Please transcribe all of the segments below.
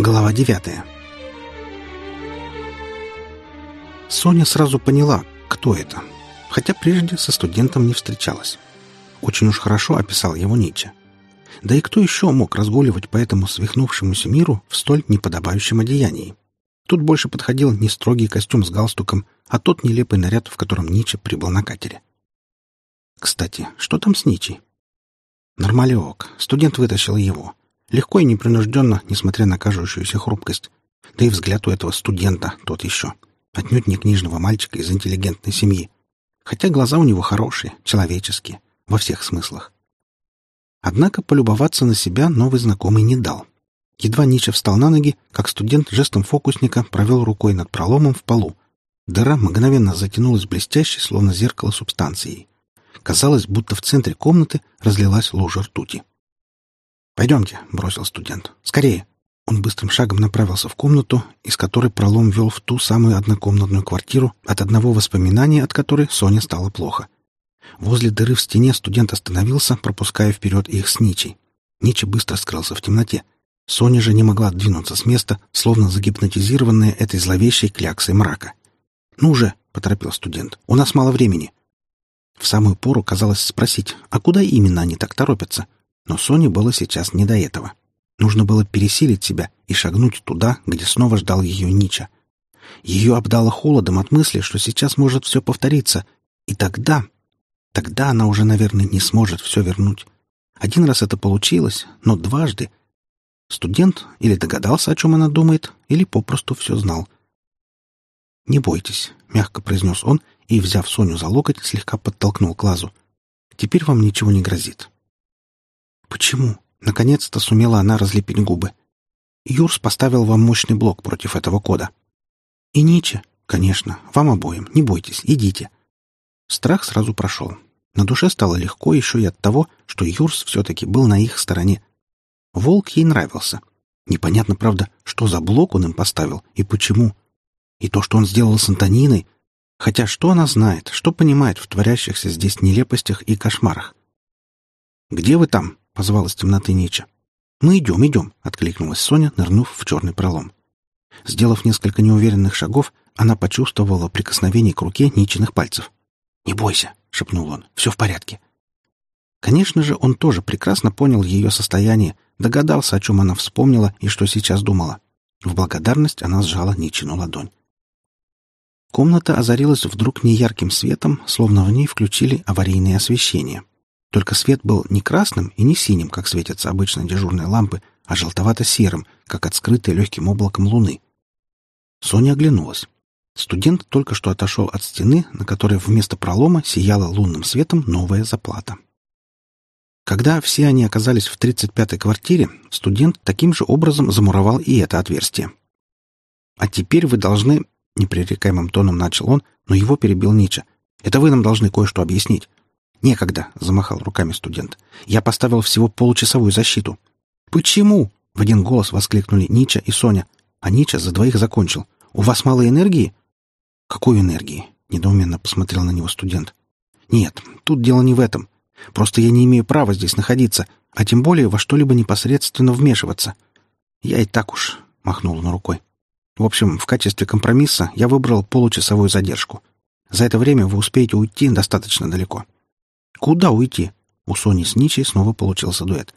Глава девятая Соня сразу поняла, кто это, хотя прежде со студентом не встречалась. Очень уж хорошо описал его Ницше. Да и кто еще мог разгуливать по этому свихнувшемуся миру в столь неподобающем одеянии? Тут больше подходил не строгий костюм с галстуком, а тот нелепый наряд, в котором Ницше прибыл на катере. Кстати, что там с Ничей? Нормалек. Студент вытащил его. Легко и непринужденно, несмотря на кажущуюся хрупкость. Да и взгляд у этого студента тот еще. Отнюдь не книжного мальчика из интеллигентной семьи. Хотя глаза у него хорошие, человеческие, во всех смыслах. Однако полюбоваться на себя новый знакомый не дал. Едва Нича встал на ноги, как студент жестом фокусника провел рукой над проломом в полу. Дыра мгновенно затянулась блестящей, словно зеркало субстанцией. Казалось, будто в центре комнаты разлилась лужа ртути. «Пойдемте», — бросил студент. «Скорее». Он быстрым шагом направился в комнату, из которой пролом вел в ту самую однокомнатную квартиру, от одного воспоминания от которой Соне стало плохо. Возле дыры в стене студент остановился, пропуская вперед их с Ничей. Ничи быстро скрылся в темноте. Соня же не могла двинуться с места, словно загипнотизированная этой зловещей кляксой мрака. «Ну же!» — поторопил студент. «У нас мало времени». В самую пору казалось спросить, а куда именно они так торопятся — но Соне было сейчас не до этого. Нужно было пересилить себя и шагнуть туда, где снова ждал ее Нича. Ее обдало холодом от мысли, что сейчас может все повториться. И тогда... Тогда она уже, наверное, не сможет все вернуть. Один раз это получилось, но дважды... Студент или догадался, о чем она думает, или попросту все знал. «Не бойтесь», — мягко произнес он и, взяв Соню за локоть, слегка подтолкнул к лазу. «Теперь вам ничего не грозит. «Почему?» — наконец-то сумела она разлепить губы. «Юрс поставил вам мощный блок против этого кода». «И Ниче?» «Конечно. Вам обоим. Не бойтесь. Идите». Страх сразу прошел. На душе стало легко еще и от того, что Юрс все-таки был на их стороне. Волк ей нравился. Непонятно, правда, что за блок он им поставил и почему. И то, что он сделал с Антониной. Хотя что она знает, что понимает в творящихся здесь нелепостях и кошмарах? «Где вы там?» — позвал из темноты Нича. «Мы идем, идем», — откликнулась Соня, нырнув в черный пролом. Сделав несколько неуверенных шагов, она почувствовала прикосновение к руке Ничиных пальцев. «Не бойся», — шепнул он, — «все в порядке». Конечно же, он тоже прекрасно понял ее состояние, догадался, о чем она вспомнила и что сейчас думала. В благодарность она сжала Ничину ладонь. Комната озарилась вдруг неярким светом, словно в ней включили аварийное освещение. Только свет был не красным и не синим, как светятся обычно дежурные лампы, а желтовато-серым, как от скрытой легким облаком луны. Соня оглянулась. Студент только что отошел от стены, на которой вместо пролома сияла лунным светом новая заплата. Когда все они оказались в 35-й квартире, студент таким же образом замуровал и это отверстие. «А теперь вы должны...» — непререкаемым тоном начал он, но его перебил Нича. «Это вы нам должны кое-что объяснить. «Некогда», — замахал руками студент. «Я поставил всего получасовую защиту». «Почему?» — в один голос воскликнули Нича и Соня. А Нича за двоих закончил. «У вас мало энергии?» «Какой энергии?» — недоуменно посмотрел на него студент. «Нет, тут дело не в этом. Просто я не имею права здесь находиться, а тем более во что-либо непосредственно вмешиваться. Я и так уж...» — махнул он рукой. «В общем, в качестве компромисса я выбрал получасовую задержку. За это время вы успеете уйти достаточно далеко». «Куда уйти?» У Сони с Ничей снова получился дуэт.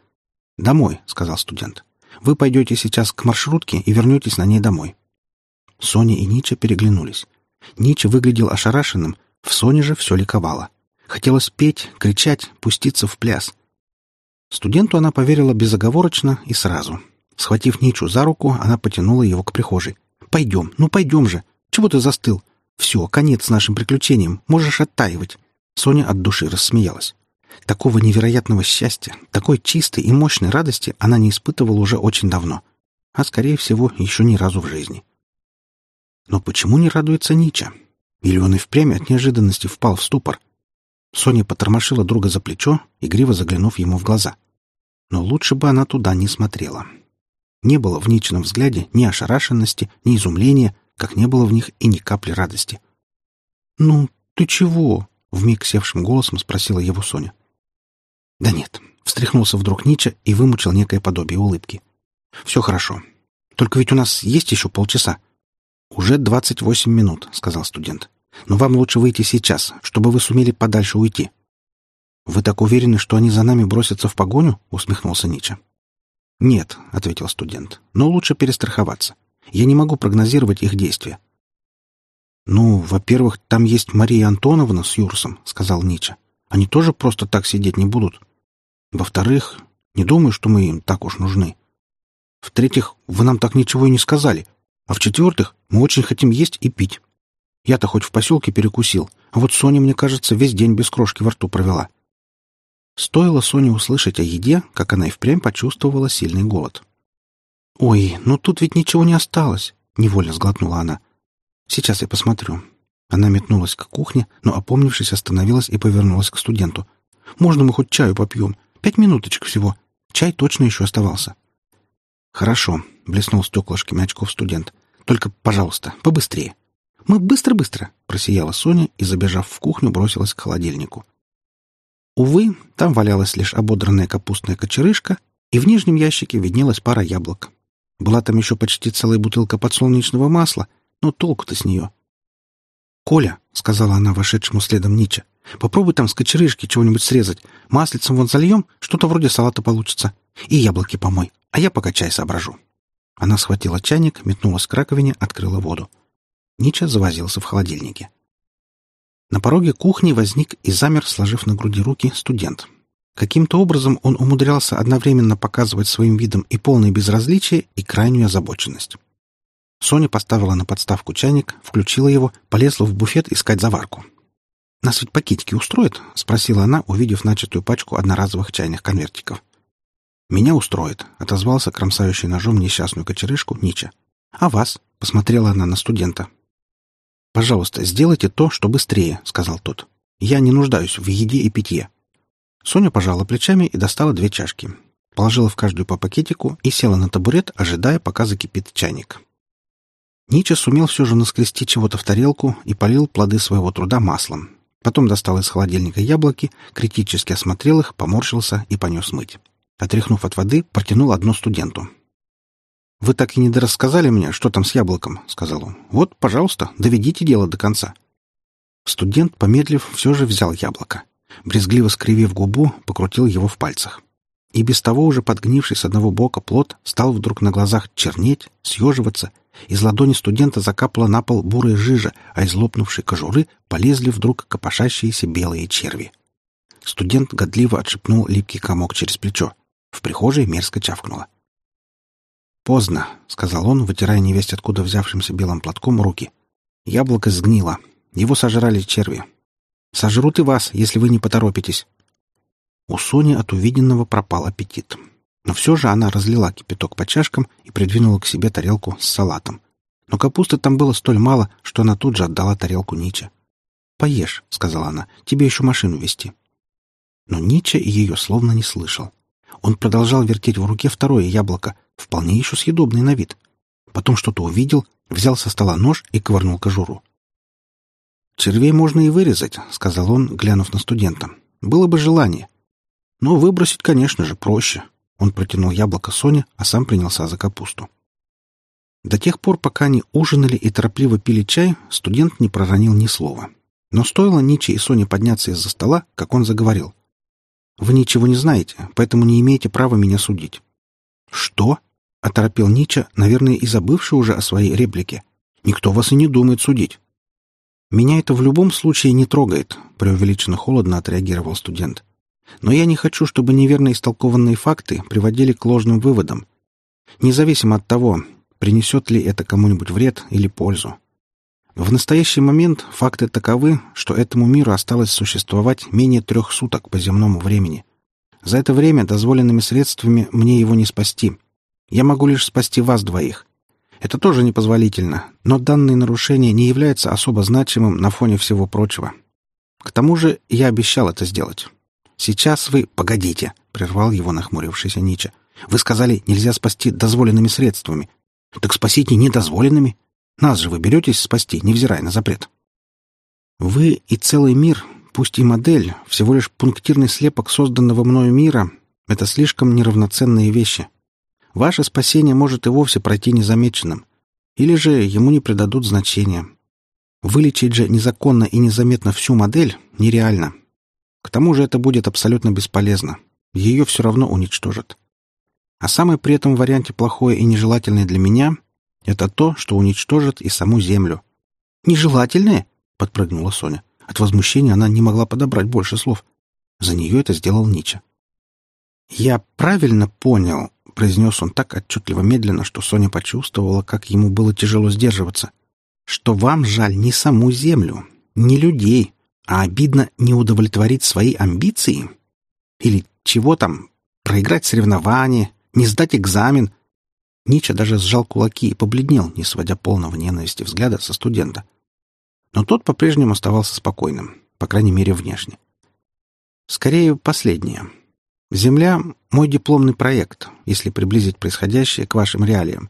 «Домой», — сказал студент. «Вы пойдете сейчас к маршрутке и вернетесь на ней домой». Соня и Нича переглянулись. Нича выглядел ошарашенным, в Соне же все ликовало. Хотелось петь, кричать, пуститься в пляс. Студенту она поверила безоговорочно и сразу. Схватив Ничу за руку, она потянула его к прихожей. «Пойдем, ну пойдем же! Чего ты застыл? Все, конец с нашим приключением, можешь оттаивать!» Соня от души рассмеялась. Такого невероятного счастья, такой чистой и мощной радости она не испытывала уже очень давно, а, скорее всего, еще ни разу в жизни. Но почему не радуется Нича? Или он и впрямь от неожиданности впал в ступор? Соня потормошила друга за плечо, игриво заглянув ему в глаза. Но лучше бы она туда не смотрела. Не было в Ничином взгляде ни ошарашенности, ни изумления, как не было в них и ни капли радости. «Ну, ты чего?» — вмиг севшим голосом спросила его Соня. «Да нет», — встряхнулся вдруг Нича и вымучил некое подобие улыбки. «Все хорошо. Только ведь у нас есть еще полчаса». «Уже двадцать восемь минут», — сказал студент. «Но вам лучше выйти сейчас, чтобы вы сумели подальше уйти». «Вы так уверены, что они за нами бросятся в погоню?» — усмехнулся Нича. «Нет», — ответил студент, — «но лучше перестраховаться. Я не могу прогнозировать их действия». «Ну, во-первых, там есть Мария Антоновна с Юрсом», — сказал Нича. «Они тоже просто так сидеть не будут. Во-вторых, не думаю, что мы им так уж нужны. В-третьих, вы нам так ничего и не сказали. А в-четвертых, мы очень хотим есть и пить. Я-то хоть в поселке перекусил, а вот Соня, мне кажется, весь день без крошки во рту провела. Стоило Соне услышать о еде, как она и впрямь почувствовала сильный голод. «Ой, ну тут ведь ничего не осталось», — невольно сглотнула она. «Сейчас я посмотрю». Она метнулась к кухне, но, опомнившись, остановилась и повернулась к студенту. «Можно мы хоть чаю попьем? Пять минуточек всего. Чай точно еще оставался». «Хорошо», — блеснул стеклышками очков студент. «Только, пожалуйста, побыстрее». «Мы быстро-быстро», — просияла Соня и, забежав в кухню, бросилась к холодильнику. Увы, там валялась лишь ободранная капустная кочерышка, и в нижнем ящике виднелась пара яблок. Была там еще почти целая бутылка подсолнечного масла, но толку-то с нее. «Коля», — сказала она вошедшему следом Нича, — «попробуй там с кочерышки чего-нибудь срезать. Маслицем вон зальем, что-то вроде салата получится. И яблоки помой, а я пока чай соображу». Она схватила чайник, метнулась к раковине, открыла воду. Нича завозился в холодильнике. На пороге кухни возник и замер, сложив на груди руки, студент. Каким-то образом он умудрялся одновременно показывать своим видом и полное безразличие, и крайнюю озабоченность. Соня поставила на подставку чайник, включила его, полезла в буфет искать заварку. «Нас ведь пакетики устроят?» — спросила она, увидев начатую пачку одноразовых чайных конвертиков. «Меня устроит», — отозвался кромсающий ножом несчастную кочерышку Нича. «А вас?» — посмотрела она на студента. «Пожалуйста, сделайте то, что быстрее», — сказал тот. «Я не нуждаюсь в еде и питье». Соня пожала плечами и достала две чашки. Положила в каждую по пакетику и села на табурет, ожидая, пока закипит чайник. Нича сумел все же наскрести чего-то в тарелку и полил плоды своего труда маслом. Потом достал из холодильника яблоки, критически осмотрел их, поморщился и понес мыть. Отряхнув от воды, протянул одно студенту. «Вы так и не рассказали мне, что там с яблоком», — сказал он. «Вот, пожалуйста, доведите дело до конца». Студент, помедлив, все же взял яблоко. Брезгливо скривив губу, покрутил его в пальцах. И без того уже подгнивший с одного бока плод стал вдруг на глазах чернеть, съеживаться. Из ладони студента закапала на пол бурая жижа, а из лопнувшей кожуры полезли вдруг копошащиеся белые черви. Студент годливо отшепнул липкий комок через плечо. В прихожей мерзко чавкнуло. «Поздно», — сказал он, вытирая невесть откуда взявшимся белым платком руки. «Яблоко сгнило. Его сожрали черви. Сожрут и вас, если вы не поторопитесь». У Сони от увиденного пропал аппетит. Но все же она разлила кипяток по чашкам и придвинула к себе тарелку с салатом. Но капусты там было столь мало, что она тут же отдала тарелку Ниче. «Поешь», — сказала она, — «тебе еще машину вести». Но Ниче ее словно не слышал. Он продолжал вертеть в руке второе яблоко, вполне еще съедобный на вид. Потом что-то увидел, взял со стола нож и ковырнул кожуру. «Червей можно и вырезать», — сказал он, глянув на студента. «Было бы желание. Но выбросить, конечно же, проще». Он протянул яблоко Соне, а сам принялся за капусту. До тех пор, пока они ужинали и торопливо пили чай, студент не проронил ни слова. Но стоило Ниче и Соне подняться из-за стола, как он заговорил. «Вы ничего не знаете, поэтому не имеете права меня судить. «Что?» — оторопел Нича, наверное, и забывший уже о своей реплике. «Никто вас и не думает судить». «Меня это в любом случае не трогает», — преувеличенно холодно отреагировал студент. «Но я не хочу, чтобы неверно истолкованные факты приводили к ложным выводам. Независимо от того, принесет ли это кому-нибудь вред или пользу. В настоящий момент факты таковы, что этому миру осталось существовать менее трех суток по земному времени. За это время дозволенными средствами мне его не спасти. Я могу лишь спасти вас двоих. Это тоже непозволительно, но данное нарушение не является особо значимым на фоне всего прочего. К тому же я обещал это сделать. Сейчас вы... Погодите, — прервал его нахмурившийся Нича. Вы сказали, нельзя спасти дозволенными средствами. Так спасите недозволенными. Нас же вы беретесь спасти, невзирая на запрет. Вы и целый мир, пусть и модель, всего лишь пунктирный слепок созданного мною мира — это слишком неравноценные вещи. Ваше спасение может и вовсе пройти незамеченным. Или же ему не придадут значения. Вылечить же незаконно и незаметно всю модель нереально. К тому же это будет абсолютно бесполезно. Ее все равно уничтожат. А самое при этом варианте плохое и нежелательное для меня это то, что уничтожит и саму Землю. «Нежелательное?» — подпрыгнула Соня. От возмущения она не могла подобрать больше слов. За нее это сделал Нича. «Я правильно понял», — произнес он так отчетливо медленно, что Соня почувствовала, как ему было тяжело сдерживаться, «что вам жаль не саму Землю, не людей, а обидно не удовлетворить свои амбиции? Или чего там, проиграть соревнование, не сдать экзамен — Нича даже сжал кулаки и побледнел, не сводя полного ненависти взгляда со студента. Но тот по-прежнему оставался спокойным, по крайней мере, внешне. Скорее, последнее. Земля — мой дипломный проект, если приблизить происходящее к вашим реалиям.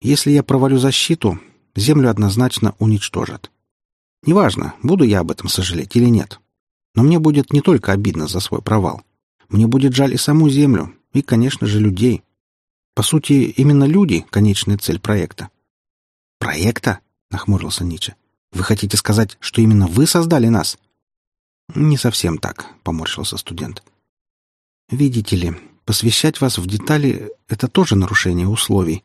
Если я провалю защиту, Землю однозначно уничтожат. Неважно, буду я об этом сожалеть или нет. Но мне будет не только обидно за свой провал. Мне будет жаль и саму Землю, и, конечно же, людей. По сути, именно люди — конечная цель проекта. «Проекта?» — нахмурился Ниче. «Вы хотите сказать, что именно вы создали нас?» «Не совсем так», — поморщился студент. «Видите ли, посвящать вас в детали — это тоже нарушение условий.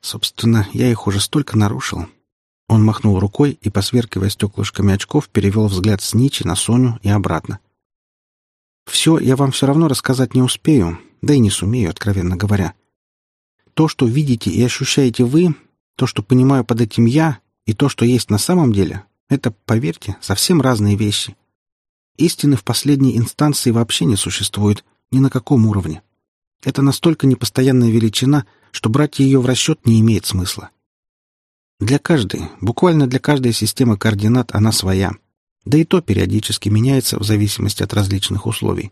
Собственно, я их уже столько нарушил». Он махнул рукой и, посверкивая стеклышками очков, перевел взгляд с Ничи на Соню и обратно. «Все я вам все равно рассказать не успею, да и не сумею, откровенно говоря. То, что видите и ощущаете вы, то, что понимаю под этим я, и то, что есть на самом деле, это, поверьте, совсем разные вещи. Истины в последней инстанции вообще не существует ни на каком уровне. Это настолько непостоянная величина, что брать ее в расчет не имеет смысла. Для каждой, буквально для каждой системы координат она своя, да и то периодически меняется в зависимости от различных условий.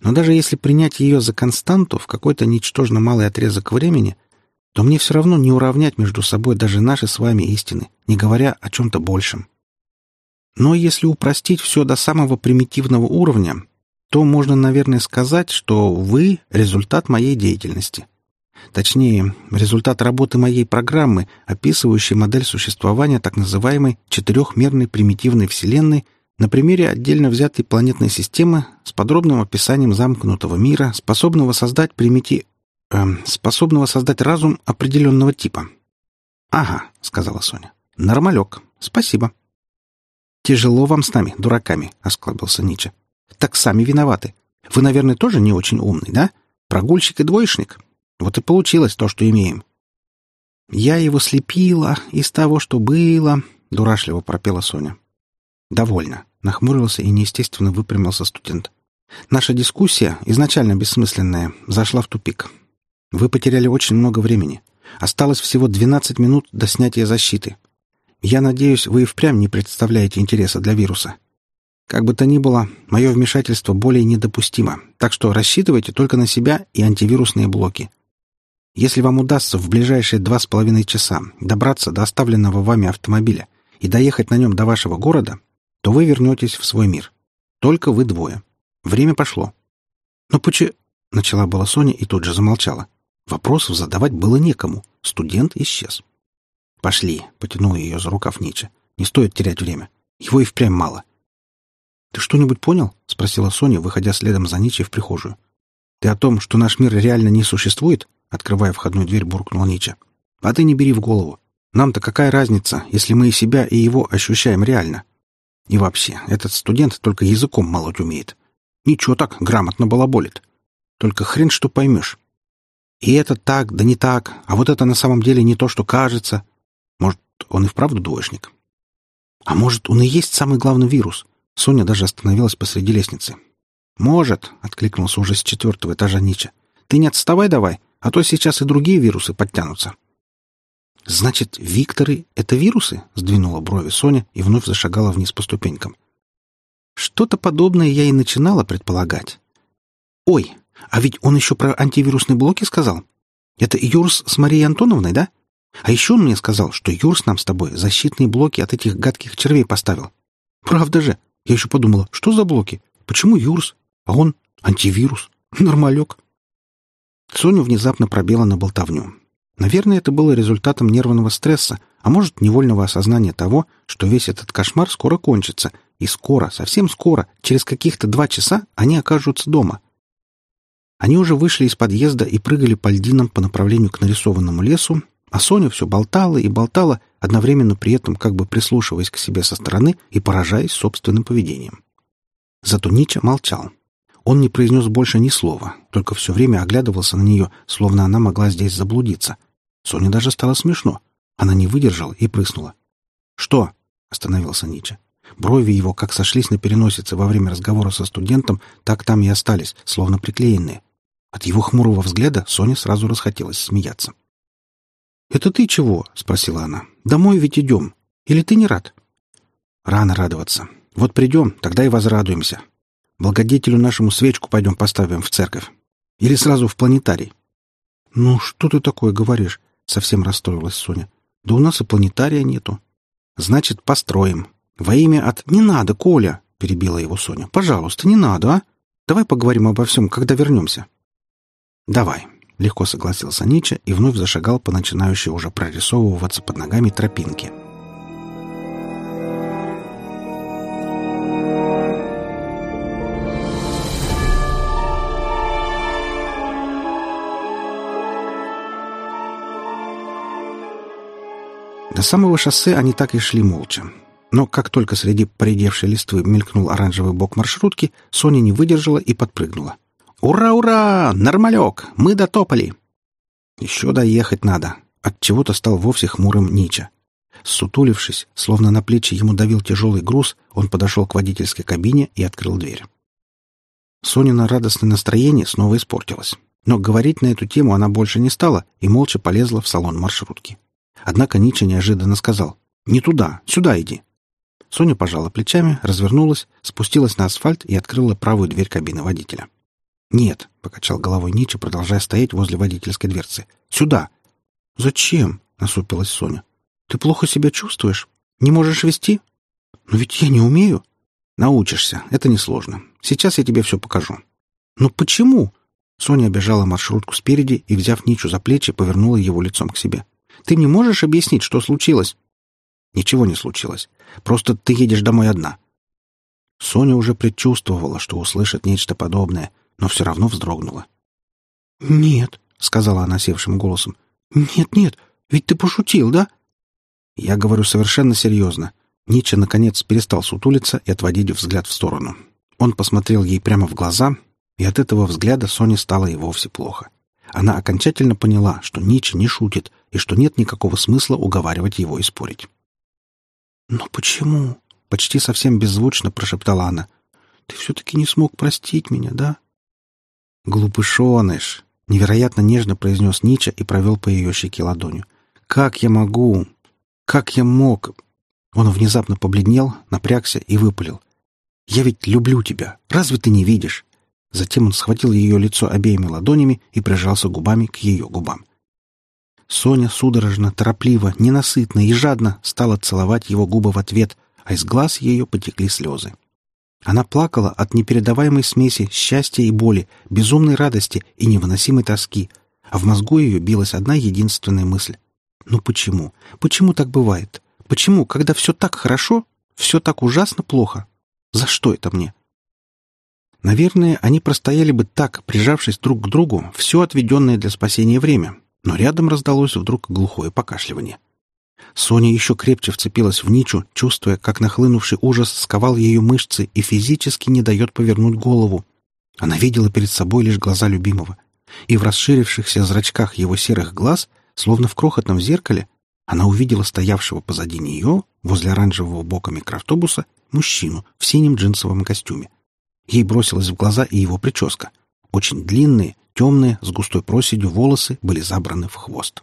Но даже если принять ее за константу в какой-то ничтожно малый отрезок времени, то мне все равно не уравнять между собой даже наши с вами истины, не говоря о чем-то большем. Но если упростить все до самого примитивного уровня, то можно, наверное, сказать, что вы — результат моей деятельности. Точнее, результат работы моей программы, описывающей модель существования так называемой четырехмерной примитивной Вселенной — на примере отдельно взятой планетной системы с подробным описанием замкнутого мира, способного создать примити... Э, способного создать разум определенного типа. «Ага», — сказала Соня. «Нормалек. Спасибо». «Тяжело вам с нами, дураками», — осклабился Нича. «Так сами виноваты. Вы, наверное, тоже не очень умный, да? Прогульщик и двоечник. Вот и получилось то, что имеем». «Я его слепила из того, что было», — дурашливо пропела Соня. «Довольно. Нахмурился и неестественно выпрямился студент. Наша дискуссия, изначально бессмысленная, зашла в тупик. Вы потеряли очень много времени. Осталось всего 12 минут до снятия защиты. Я надеюсь, вы и впрямь не представляете интереса для вируса. Как бы то ни было, мое вмешательство более недопустимо, так что рассчитывайте только на себя и антивирусные блоки. Если вам удастся в ближайшие два с половиной часа добраться до оставленного вами автомобиля и доехать на нем до вашего города, то вы вернетесь в свой мир. Только вы двое. Время пошло. Но почему... Начала была Соня и тут же замолчала. Вопросов задавать было некому. Студент исчез. «Пошли», — потянул ее за рукав Нича. «Не стоит терять время. Его и впрямь мало». «Ты что-нибудь понял?» — спросила Соня, выходя следом за Ничей в прихожую. «Ты о том, что наш мир реально не существует?» — открывая входную дверь, буркнул Нича. «А ты не бери в голову. Нам-то какая разница, если мы и себя, и его ощущаем реально? И вообще, этот студент только языком молоть умеет. Ничего так, грамотно балаболит. Только хрен что поймешь. И это так, да не так, а вот это на самом деле не то, что кажется. Может, он и вправду двоечник? А может, он и есть самый главный вирус? Соня даже остановилась посреди лестницы. «Может», — откликнулся уже с четвертого этажа Нича. «Ты не отставай давай, а то сейчас и другие вирусы подтянутся». «Значит, Викторы — это вирусы?» — сдвинула брови Соня и вновь зашагала вниз по ступенькам. «Что-то подобное я и начинала предполагать. Ой, а ведь он еще про антивирусные блоки сказал. Это Юрс с Марией Антоновной, да? А еще он мне сказал, что Юрс нам с тобой защитные блоки от этих гадких червей поставил. Правда же? Я еще подумала, что за блоки? Почему Юрс? А он антивирус. Нормалек. Соню внезапно пробила на болтовню. Наверное, это было результатом нервного стресса, а может, невольного осознания того, что весь этот кошмар скоро кончится, и скоро, совсем скоро, через каких-то два часа они окажутся дома — они уже вышли из подъезда и прыгали по льдинам по направлению к нарисованному лесу, а Соня все болтала и болтала, одновременно при этом как бы прислушиваясь к себе со стороны и поражаясь собственным поведением. Зато Нича молчал. Он не произнес больше ни слова, только все время оглядывался на нее, словно она могла здесь заблудиться. Соне даже стало смешно. Она не выдержала и прыснула. «Что?» — остановился Нича. Брови его как сошлись на переносице во время разговора со студентом, так там и остались, словно приклеенные. От его хмурого взгляда Соне сразу расхотелось смеяться. «Это ты чего?» — спросила она. «Домой ведь идем. Или ты не рад?» «Рано радоваться. Вот придем, тогда и возрадуемся. Благодетелю нашему свечку пойдем поставим в церковь. Или сразу в планетарий». «Ну, что ты такое говоришь?» — совсем расстроилась Соня. «Да у нас и планетария нету». «Значит, построим. Во имя от...» «Не надо, Коля!» — перебила его Соня. «Пожалуйста, не надо, а? Давай поговорим обо всем, когда вернемся». «Давай», — легко согласился Нича и вновь зашагал по начинающей уже прорисовываться под ногами тропинке. До самого шоссе они так и шли молча. Но как только среди поредевшей листвы мелькнул оранжевый бок маршрутки, Соня не выдержала и подпрыгнула. «Ура, ура! Нормалек! Мы дотопали!» «Еще доехать надо!» От чего то стал вовсе хмурым Нича. Сутулившись, словно на плечи ему давил тяжелый груз, он подошел к водительской кабине и открыл дверь. Сонина радостное настроение снова испортилось. Но говорить на эту тему она больше не стала и молча полезла в салон маршрутки. Однако Нича неожиданно сказал «Не туда, сюда иди». Соня пожала плечами, развернулась, спустилась на асфальт и открыла правую дверь кабины водителя. «Нет», — покачал головой Нича, продолжая стоять возле водительской дверцы. «Сюда!» «Зачем?» — насупилась Соня. «Ты плохо себя чувствуешь? Не можешь вести?» «Но ведь я не умею». «Научишься. Это несложно. Сейчас я тебе все покажу». «Но почему?» Соня обежала маршрутку спереди и, взяв Ничу за плечи, повернула его лицом к себе. «Ты мне можешь объяснить, что случилось?» «Ничего не случилось. Просто ты едешь домой одна». Соня уже предчувствовала, что услышит нечто подобное, но все равно вздрогнула. «Нет», — сказала она севшим голосом. «Нет, нет, ведь ты пошутил, да?» Я говорю совершенно серьезно. Нича, наконец, перестал сутулиться и отводить взгляд в сторону. Он посмотрел ей прямо в глаза, и от этого взгляда Соне стало и вовсе плохо. Она окончательно поняла, что Нича не шутит и что нет никакого смысла уговаривать его и спорить. «Но почему?» — почти совсем беззвучно прошептала она. «Ты все-таки не смог простить меня, да?» «Глупышоныш!» — невероятно нежно произнес Нича и провел по ее щеке ладонью. «Как я могу? Как я мог?» Он внезапно побледнел, напрягся и выпалил. «Я ведь люблю тебя. Разве ты не видишь?» Затем он схватил ее лицо обеими ладонями и прижался губами к ее губам. Соня судорожно, торопливо, ненасытно и жадно стала целовать его губы в ответ, а из глаз ее потекли слезы. Она плакала от непередаваемой смеси счастья и боли, безумной радости и невыносимой тоски, а в мозгу ее билась одна единственная мысль. «Ну почему? Почему так бывает? Почему, когда все так хорошо, все так ужасно плохо? За что это мне?» Наверное, они простояли бы так, прижавшись друг к другу, все отведенное для спасения время, но рядом раздалось вдруг глухое покашливание. Соня еще крепче вцепилась в Ничу, чувствуя, как нахлынувший ужас сковал ее мышцы и физически не дает повернуть голову. Она видела перед собой лишь глаза любимого. и в расширившихся зрачках его серых глаз, словно в крохотном зеркале, она увидела стоявшего позади нее, возле оранжевого бока микроавтобуса, мужчину в синем джинсовом костюме. Ей бросилась в глаза и его прическа. Очень длинные, темные, с густой проседью волосы были забраны в хвост.